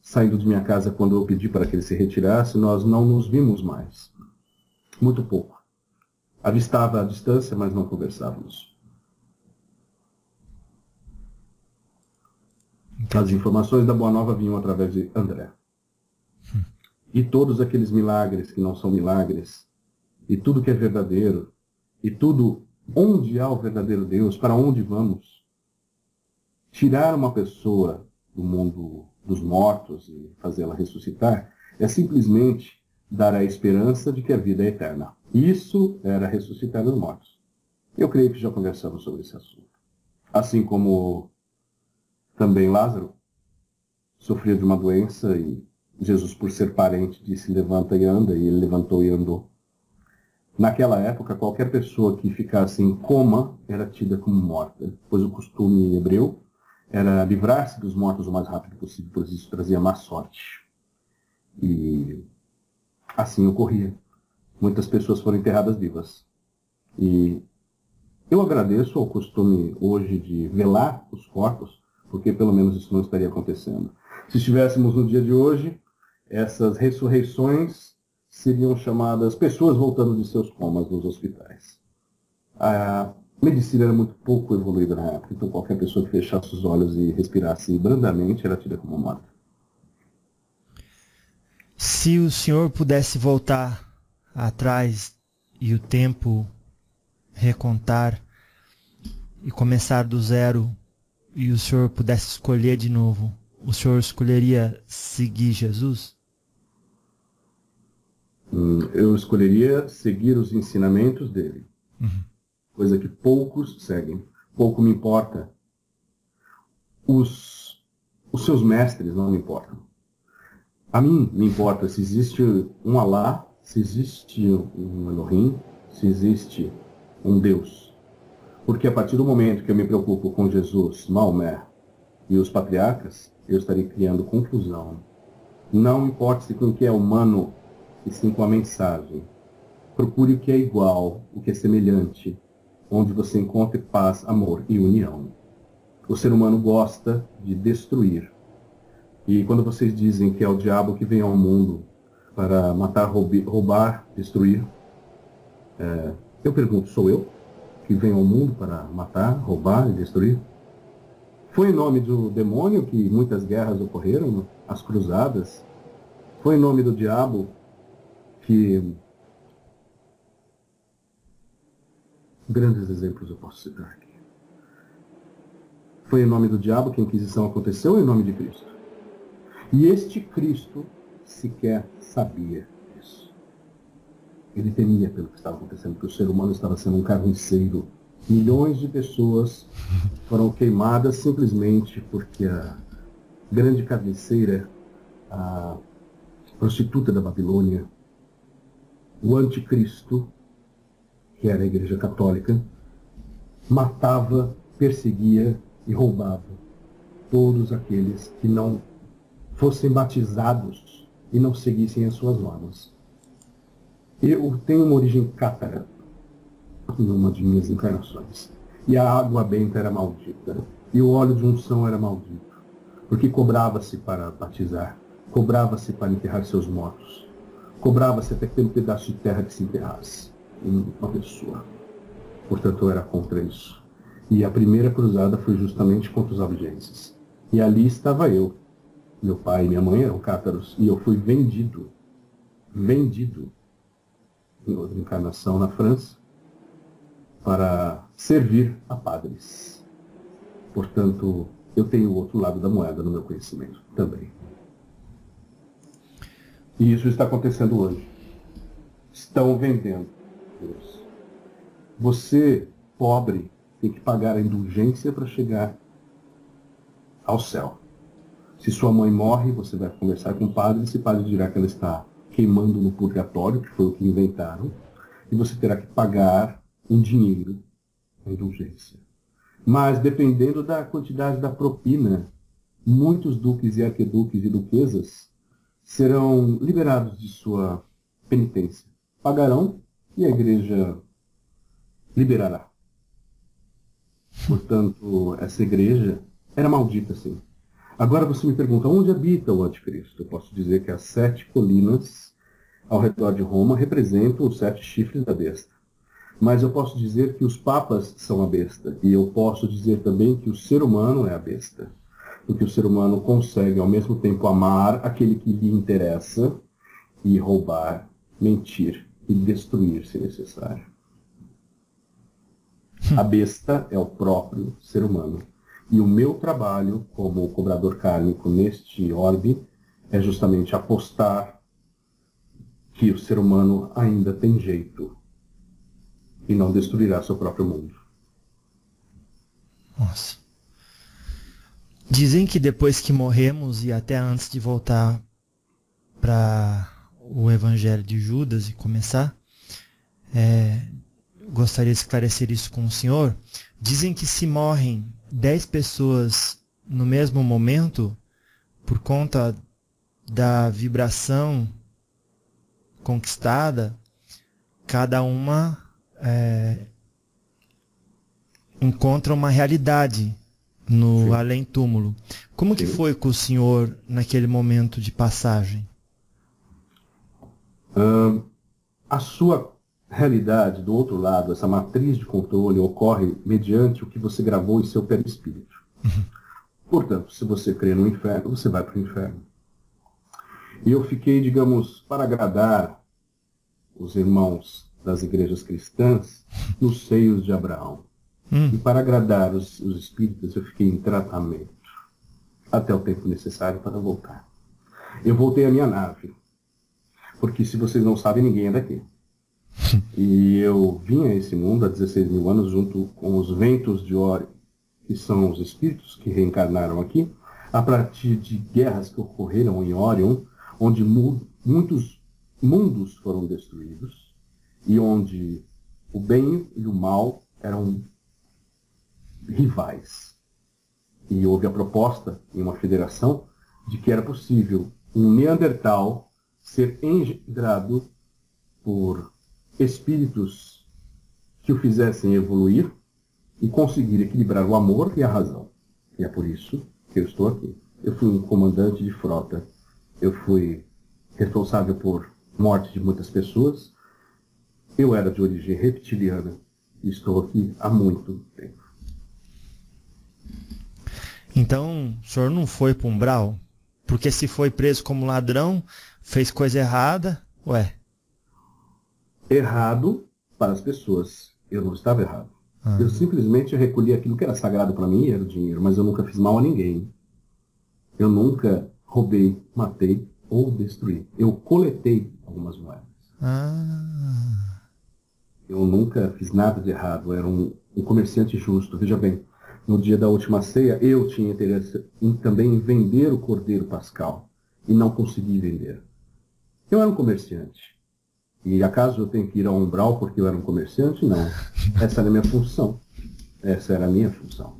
saindo de minha casa quando eu pedi para que ele se retirasse, nós não nos vimos mais. Muito pouco. Avistava a distância, mas não conversávamos. As informações da Boa Nova vinham através de André. E todos aqueles milagres que não são milagres, e tudo que é verdadeiro, e tudo onde há o verdadeiro Deus, para onde vamos. Tirar uma pessoa do mundo dos mortos e fazê-la ressuscitar é simplesmente dar a esperança de que a vida é eterna. Isso era ressuscitar os mortos. Eu creio que já conversamos sobre esse assunto. Assim como também Lázaro sofria de uma doença e Jesus, por ser parente, disse levanta e anda, e ele levantou e andou. Naquela época, qualquer pessoa que ficasse em coma era tida como morta, pois o costume hebreu era livrar-se dos mortos o mais rápido possível, pois isso trazia má sorte. E assim ocorria. Muitas pessoas foram enterradas vivas. E eu agradeço ao costume hoje de velar os corpos, porque pelo menos isso não estaria acontecendo. Se estivéssemos no dia de hoje, essas ressurreições seriam chamadas pessoas voltando de seus comas nos hospitais. A medicina era muito pouco evoluída na época, então qualquer pessoa que fechasse os olhos e respirasse brandamente era tida como morta. Se o senhor pudesse voltar atrás e o tempo recontar e começar do zero e o senhor pudesse escolher de novo, o senhor escolheria seguir Jesus? Hum, Eu escolheria seguir os ensinamentos dele, coisa que poucos seguem. Pouco me importa. Os, os seus mestres não me importam. A mim me importa se existe um Alá, se existe um Elohim, se existe um Deus. Porque a partir do momento que eu me preocupo com Jesus, Maomé e os patriarcas, eu estarei criando confusão. Não importa se com o que é humano e sim com a mensagem. Procure o que é igual, o que é semelhante, onde você encontre paz, amor e união. O ser humano gosta de destruir. E quando vocês dizem que é o diabo que vem ao mundo para matar, roubar, destruir, é, eu pergunto, sou eu que venho ao mundo para matar, roubar e destruir? Foi em nome do demônio que muitas guerras ocorreram, as cruzadas? Foi em nome do diabo que grandes exemplos eu posso citar aqui. Foi em nome do diabo que a Inquisição aconteceu em nome de Cristo? E este Cristo sequer sabia disso. Ele temia pelo que estava acontecendo, que o ser humano estava sendo um carniceiro. Milhões de pessoas foram queimadas simplesmente porque a grande carniceira, a prostituta da Babilônia, o anticristo, que era a Igreja Católica, matava, perseguia e roubava todos aqueles que não fossem batizados e não seguissem as suas normas. Eu tenho uma origem cátara numa de minhas encarnações. E a água benta era maldita. E o óleo de unção era maldito. Porque cobrava-se para batizar. Cobrava-se para enterrar seus mortos. Cobrava-se até um pedaço de terra que se enterrasse uma pessoa. Portanto, eu era contra isso. E a primeira cruzada foi justamente contra os albigenses. E ali estava eu, meu pai e minha mãe eram cátaros e eu fui vendido, vendido em outra encarnação na França para servir a padres. Portanto, eu tenho o outro lado da moeda no meu conhecimento também. E isso está acontecendo hoje. Estão vendendo Deus. Você, pobre, tem que pagar a indulgência para chegar ao céu. Se sua mãe morre, você vai conversar com o padre, esse padre dirá que ela está queimando no purgatório, que foi o que inventaram, e você terá que pagar um dinheiro, a indulgência. Mas, dependendo da quantidade da propina, muitos duques e arqueduques e duquesas serão liberados de sua penitência. Pagarão e a igreja liberará. Portanto, essa igreja era maldita, sim. Agora você me pergunta, onde habita o anticristo? Eu posso dizer que as sete colinas ao redor de Roma representam os sete chifres da besta. Mas eu posso dizer que os papas são a besta. E eu posso dizer também que o ser humano é a besta. Porque o ser humano consegue ao mesmo tempo amar aquele que lhe interessa e roubar, mentir e destruir se necessário. A besta é o próprio ser humano. E o meu trabalho como cobrador kármico neste orbe é justamente apostar que o ser humano ainda tem jeito e não destruirá seu próprio mundo. Nossa. Dizem que depois que morremos e até antes de voltar para o Evangelho de Judas e começar, é, gostaria de esclarecer isso com o senhor. Dizem que se morrem 10 pessoas no mesmo momento, por conta da vibração conquistada, cada uma é, encontra uma realidade no além-túmulo. Como que foi com o senhor naquele momento de passagem? A sua realidade do outro lado, essa matriz de controle, ocorre mediante o que você gravou em seu perispírito. Uhum. Portanto, se você crê no inferno, você vai para o inferno. E eu fiquei, digamos, para agradar os irmãos das igrejas cristãs nos seios de Abraão. Hum. E para agradar os, os espíritos, eu fiquei em tratamento até o tempo necessário para voltar. Eu voltei à minha nave, porque se vocês não sabem, ninguém é daqui. E eu vim a esse mundo há 16 mil anos junto com os ventos de Ori, que são os espíritos que reencarnaram aqui, a partir de guerras que ocorreram em Orion, onde mu muitos mundos foram destruídos e onde o bem e o mal eram rivais. E houve a proposta em uma federação de que era possível um Neandertal ser engendrado por espíritos que o fizessem evoluir e conseguir equilibrar o amor e a razão. E é por isso que eu estou aqui. Eu fui um comandante de frota. Eu fui responsável por morte de muitas pessoas. Eu era de origem reptiliana e estou aqui há muito tempo. Então, o senhor não foi para umbral? Porque se foi preso como ladrão, fez coisa errada, ué. Errado para as pessoas. Eu não estava errado. Ah. Eu simplesmente recolhi aquilo que era sagrado para mim, era o dinheiro, mas eu nunca fiz mal a ninguém. Eu nunca roubei, matei ou destruí. Eu coletei algumas moedas. Ah. Eu nunca fiz nada de errado. Eu era um, um comerciante justo. Veja bem, no dia da última ceia, eu tinha interesse em também vender o cordeiro pascal e não consegui vender. Eu era um comerciante. E acaso eu tenho que ir ao umbral porque eu era um comerciante? Não. Essa era a minha função. Essa era a minha função.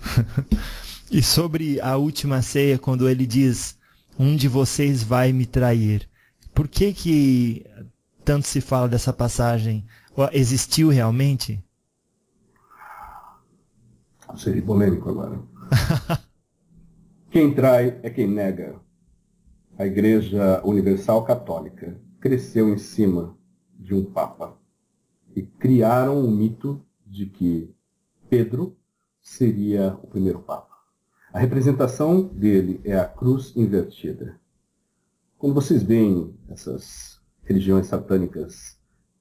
E sobre a última ceia, quando ele diz, um de vocês vai me trair. Por que que tanto se fala dessa passagem? Existiu realmente? Seria polêmico agora. quem trai é quem nega. A Igreja Universal Católica cresceu em cima de um Papa e criaram o mito de que Pedro seria o primeiro Papa. A representação dele é a cruz invertida. Quando vocês veem essas religiões satânicas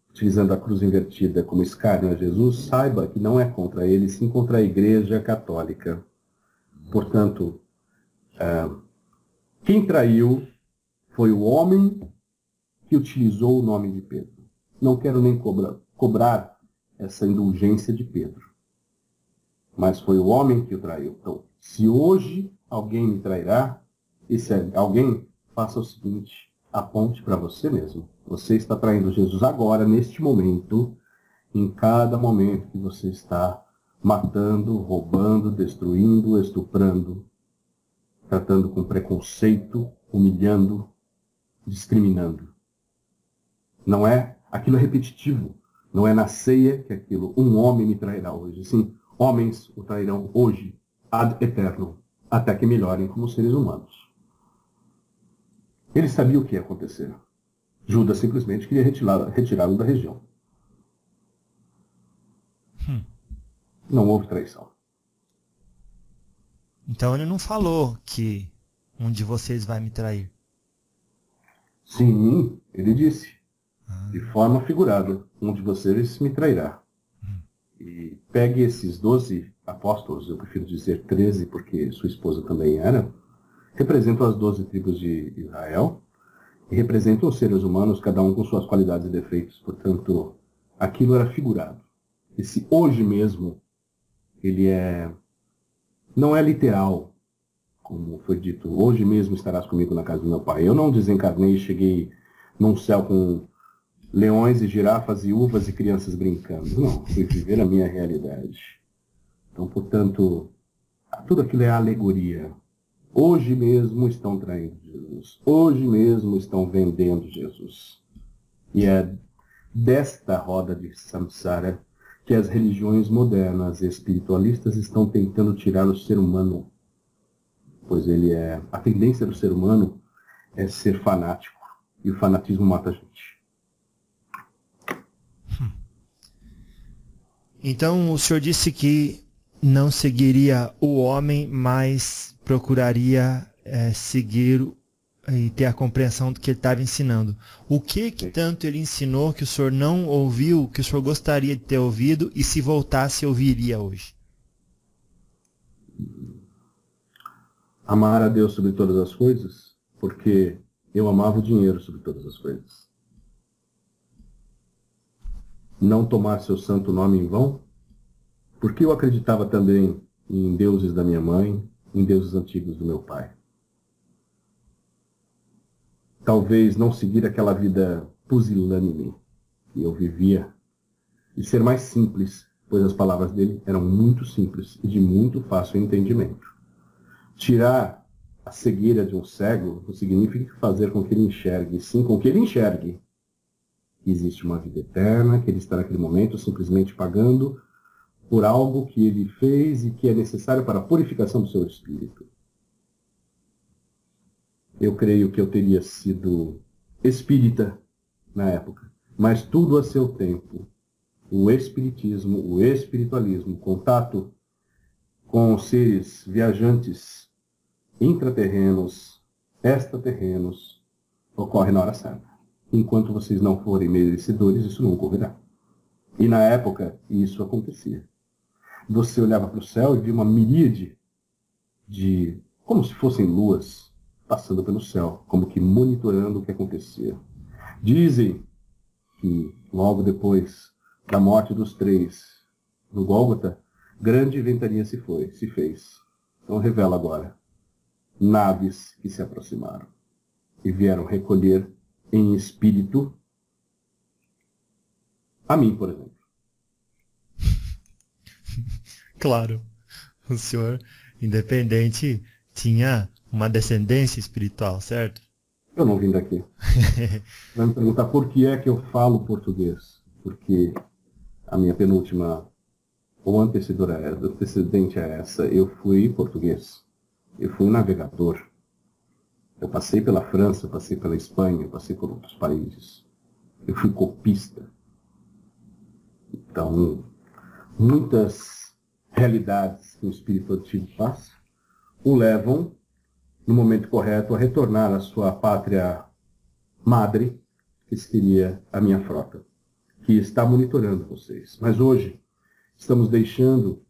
utilizando a cruz invertida como escárnio a Jesus, saiba que não é contra ele, sim contra a Igreja Católica. Portanto, ah, quem traiu foi o homem que utilizou o nome de Pedro. Não quero nem cobrar, cobrar essa indulgência de Pedro. Mas foi o homem que o traiu. Então, se hoje alguém me trairá, esse alguém faça o seguinte, aponte para você mesmo. Você está traindo Jesus agora, neste momento, em cada momento que você está matando, roubando, destruindo, estuprando, tratando com preconceito, humilhando, discriminando. Não é, aquilo é repetitivo. Não é na ceia que aquilo, um homem me trairá hoje. Sim, homens o trairão hoje, ad eterno, até que melhorem como seres humanos. Ele sabia o que ia acontecer. Judas simplesmente queria retirá-lo retirá da região. Hum. Não houve traição. Então ele não falou que um de vocês vai me trair. Sim, ele disse, de forma figurada, um de vocês me trairá. E pegue esses doze apóstolos, eu prefiro dizer treze, porque sua esposa também era, representam as doze tribos de Israel e representam os seres humanos, cada um com suas qualidades e defeitos. Portanto, aquilo era figurado. Esse hoje mesmo, ele é não é literal, como foi dito, hoje mesmo estarás comigo na casa do meu pai. Eu não desencarnei e cheguei num céu com leões e girafas e uvas e crianças brincando. Não, fui viver a minha realidade. Então, portanto, tudo aquilo é alegoria. Hoje mesmo estão traindo Jesus. Hoje mesmo estão vendendo Jesus. E é desta roda de samsara que as religiões modernas e espiritualistas estão tentando tirar o ser humano. Pois ele é. A tendência do ser humano é ser fanático. E o fanatismo mata a gente. Então o senhor disse que não seguiria o homem, mas procuraria é, seguir e ter a compreensão do que ele estava ensinando. O que que tanto ele ensinou que o senhor não ouviu, que o senhor gostaria de ter ouvido e se voltasse ouviria hoje? Amar a Deus sobre todas as coisas, porque eu amava o dinheiro sobre todas as coisas. Não tomar seu santo nome em vão, porque eu acreditava também em deuses da minha mãe, em deuses antigos do meu pai. Talvez não seguir aquela vida pusilânime que eu vivia e ser mais simples, pois as palavras dele eram muito simples e de muito fácil entendimento. Tirar a cegueira de um cego não significa fazer com que ele enxergue, sim com que ele enxergue que existe uma vida eterna, que ele está naquele momento simplesmente pagando por algo que ele fez e que é necessário para a purificação do seu espírito. Eu creio que eu teria sido espírita na época, mas tudo a seu tempo. O espiritismo, o espiritualismo, o contato com seres viajantes intraterrenos, extraterrenos, ocorre na hora certa. Enquanto vocês não forem merecedores, isso não ocorrerá. E na época, isso acontecia. Você olhava para o céu e via uma miríade de, como se fossem luas, passando pelo céu, como que monitorando o que acontecia. Dizem que logo depois da morte dos três no Gólgota, grande ventania se foi, se fez. Então revela agora naves que se aproximaram e vieram recolher em espírito a mim, por exemplo. Claro, o senhor, independente, tinha uma descendência espiritual, certo? Eu não vim daqui. Vai me perguntar por que é que eu falo português. Porque a minha penúltima, ou antecedora, antecedente a essa, eu fui português. Eu fui um navegador. Eu passei pela França, passei pela Espanha, passei por outros países. Eu fui copista. Então, muitas realidades que o espírito antigo passa o levam, no momento correto, a retornar à sua pátria madre, que seria a minha frota, que está monitorando vocês. Mas hoje, estamos deixando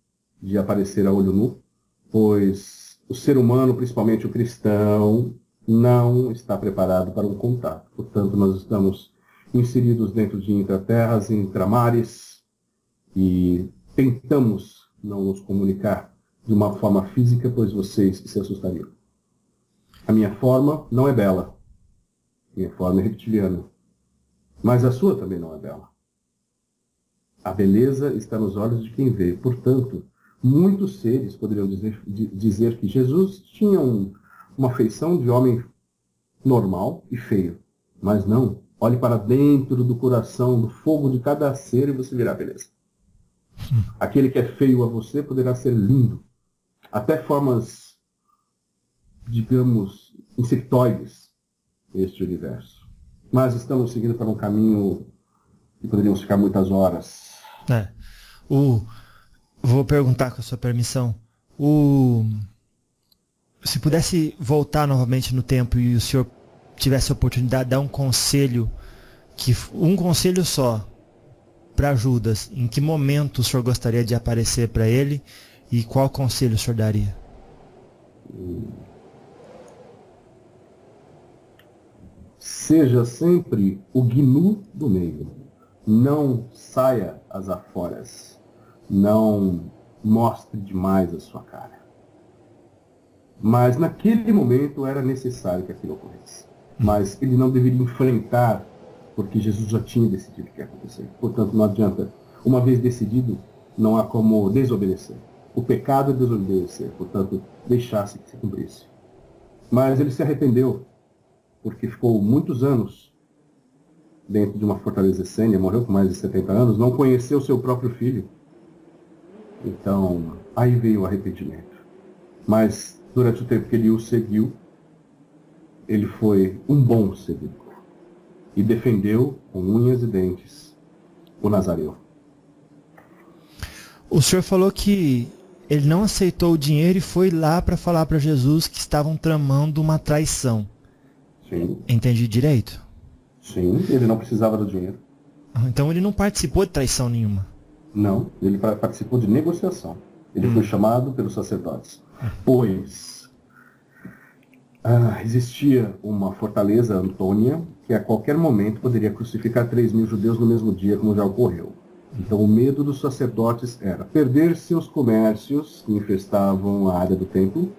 de aparecer a olho nu, pois o ser humano, principalmente o cristão, não está preparado para um contato. Portanto, nós estamos inseridos dentro de intraterras, intramares, e tentamos não nos comunicar de uma forma física, pois vocês se assustariam. A minha forma não é bela. Minha forma é reptiliana. Mas a sua também não é bela. A beleza está nos olhos de quem vê. Portanto, Muitos seres poderiam dizer, dizer que Jesus tinha um, uma feição de homem normal e feio. Mas não. Olhe para dentro do coração, do fogo de cada ser e você verá beleza. Aquele que é feio a você poderá ser lindo. Até formas, digamos, insectoides este universo. Mas estamos seguindo para um caminho que poderíamos ficar muitas horas. É. O, Vou perguntar com a sua permissão. O se pudesse voltar novamente no tempo e o senhor tivesse a oportunidade de dar um conselho que um conselho só para Judas, em que momento o senhor gostaria de aparecer para ele e qual conselho o senhor daria? Seja sempre o gnu do meio. Não saia às aforas não mostre demais a sua cara. Mas naquele momento era necessário que aquilo ocorresse. Mas ele não deveria enfrentar, porque Jesus já tinha decidido o que ia acontecer. Portanto, não adianta. Uma vez decidido, não há como desobedecer. O pecado é desobedecer, portanto, deixasse que se cumprisse. Mas ele se arrependeu, porque ficou muitos anos dentro de uma fortaleza essênia, morreu com mais de 70 anos, não conheceu seu próprio filho então, aí veio o arrependimento. Mas, durante o tempo que ele o seguiu, ele foi um bom seguidor. E defendeu, com unhas e dentes, o Nazareu. O senhor falou que ele não aceitou o dinheiro e foi lá para falar para Jesus que estavam tramando uma traição. Sim. Entendi direito? Sim, ele não precisava do dinheiro. Ah, então ele não participou de traição nenhuma. Não, ele participou de negociação. Ele hum. foi chamado pelos sacerdotes. Pois ah, existia uma fortaleza Antônia que a qualquer momento poderia crucificar 3 mil judeus no mesmo dia, como já ocorreu. Então o medo dos sacerdotes era perder seus comércios que infestavam a área do templo,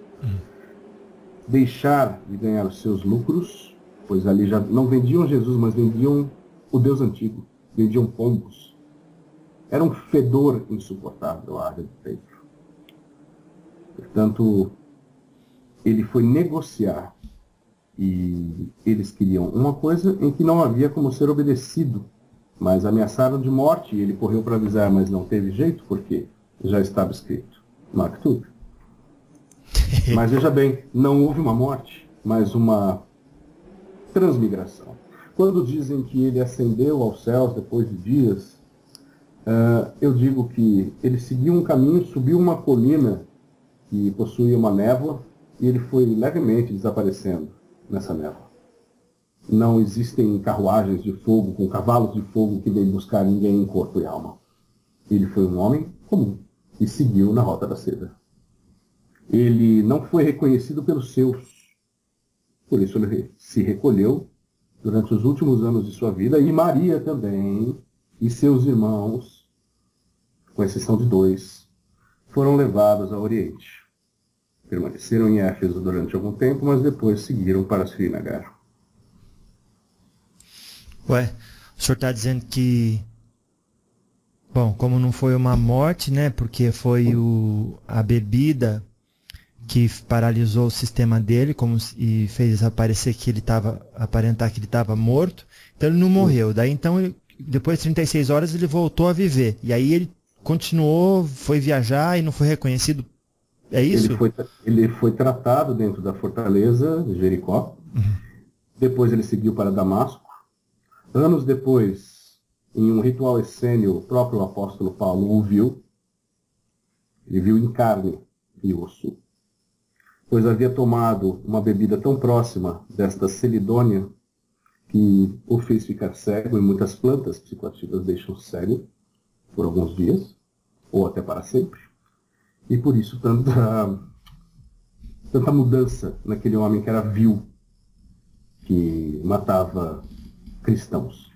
deixar de ganhar os seus lucros, pois ali já não vendiam Jesus, mas vendiam o Deus antigo, vendiam pombos. Era um fedor insuportável a área do templo. Portanto, ele foi negociar e eles queriam uma coisa em que não havia como ser obedecido, mas ameaçaram de morte e ele correu para avisar, mas não teve jeito porque já estava escrito. Maktub. Mas veja bem, não houve uma morte, mas uma transmigração. Quando dizem que ele ascendeu aos céus depois de dias, uh, eu digo que ele seguiu um caminho, subiu uma colina que possuía uma névoa e ele foi levemente desaparecendo nessa névoa. Não existem carruagens de fogo com cavalos de fogo que vêm buscar ninguém em corpo e alma. Ele foi um homem comum e seguiu na rota da seda. Ele não foi reconhecido pelos seus. Por isso ele se recolheu durante os últimos anos de sua vida, e Maria também, e seus irmãos, com exceção de dois, foram levados ao Oriente. Permaneceram em Éfeso durante algum tempo, mas depois seguiram para Srinagar. Ué, o senhor está dizendo que Bom, como não foi uma morte, né? Porque foi o, a bebida que paralisou o sistema dele, como e fez aparecer que ele estava aparentar que ele estava morto. Então ele não morreu. Daí então ele, depois de 36 horas ele voltou a viver. E aí ele continuou, foi viajar e não foi reconhecido. É isso? Ele foi, ele foi tratado dentro da fortaleza de Jericó. Uhum. Depois ele seguiu para Damasco. Anos depois em um ritual essênio, o próprio apóstolo Paulo o viu, ele viu em carne e osso, pois havia tomado uma bebida tão próxima desta celidônia que o fez ficar cego, e muitas plantas psicoativas deixam cego por alguns dias, ou até para sempre, e por isso tanta, tanta mudança naquele homem que era vil, que matava cristãos.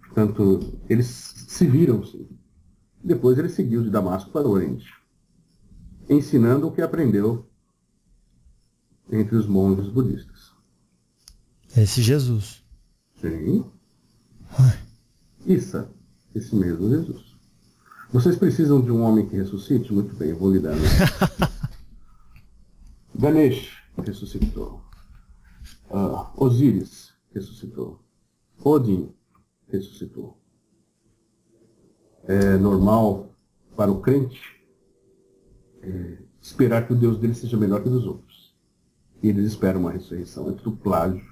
Portanto, eles se viram. Sim. Depois ele seguiu de Damasco para o Oriente, ensinando o que aprendeu entre os monges budistas. Esse Jesus. Sim. Isso, esse mesmo Jesus. Vocês precisam de um homem que ressuscite? Muito bem, eu vou lhe dar. Né? Ganesh ressuscitou. Uh, Osíris ressuscitou. Odin ressuscitou. É normal para o crente é, esperar que o Deus dele seja melhor que o dos outros. E eles esperam uma ressurreição. É tudo plágio.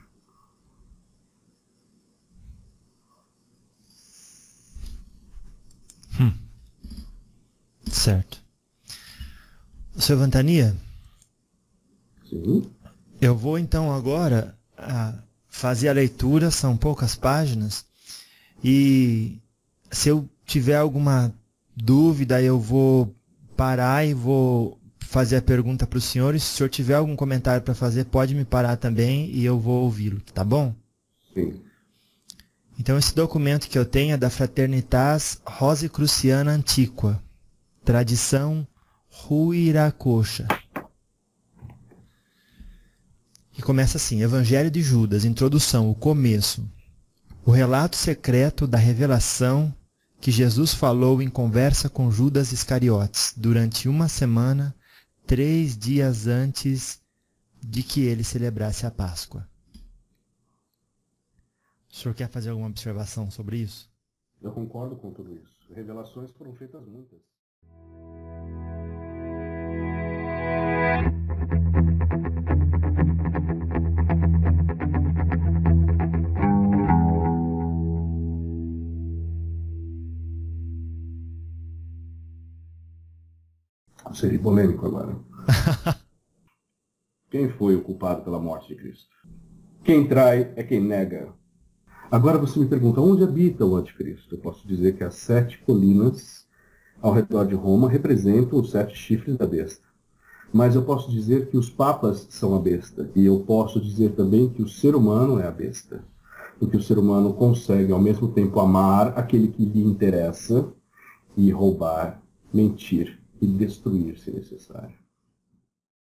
Hum. Certo. Seu Vantania? Sim. Eu vou então agora a fazer a leitura, são poucas páginas, e se eu tiver alguma dúvida, eu vou parar e vou fazer a pergunta para o senhor. E se o senhor tiver algum comentário para fazer, pode me parar também e eu vou ouvi-lo, tá bom? Sim. Então, esse documento que eu tenho é da Fraternitas Rosicruciana Antiqua, tradição Ruiracocha. E começa assim: Evangelho de Judas, introdução, o começo. O relato secreto da revelação que Jesus falou em conversa com Judas Iscariotes durante uma semana, três dias antes de que ele celebrasse a Páscoa. O senhor quer fazer alguma observação sobre isso? Eu concordo com tudo isso. Revelações foram feitas muitas. Seria polêmico agora. quem foi o culpado pela morte de Cristo? Quem trai é quem nega. Agora você me pergunta, onde habita o anticristo? Eu posso dizer que as sete colinas ao redor de Roma representam os sete chifres da besta. Mas eu posso dizer que os papas são a besta. E eu posso dizer também que o ser humano é a besta. Porque o ser humano consegue ao mesmo tempo amar aquele que lhe interessa e roubar, mentir e destruir se necessário.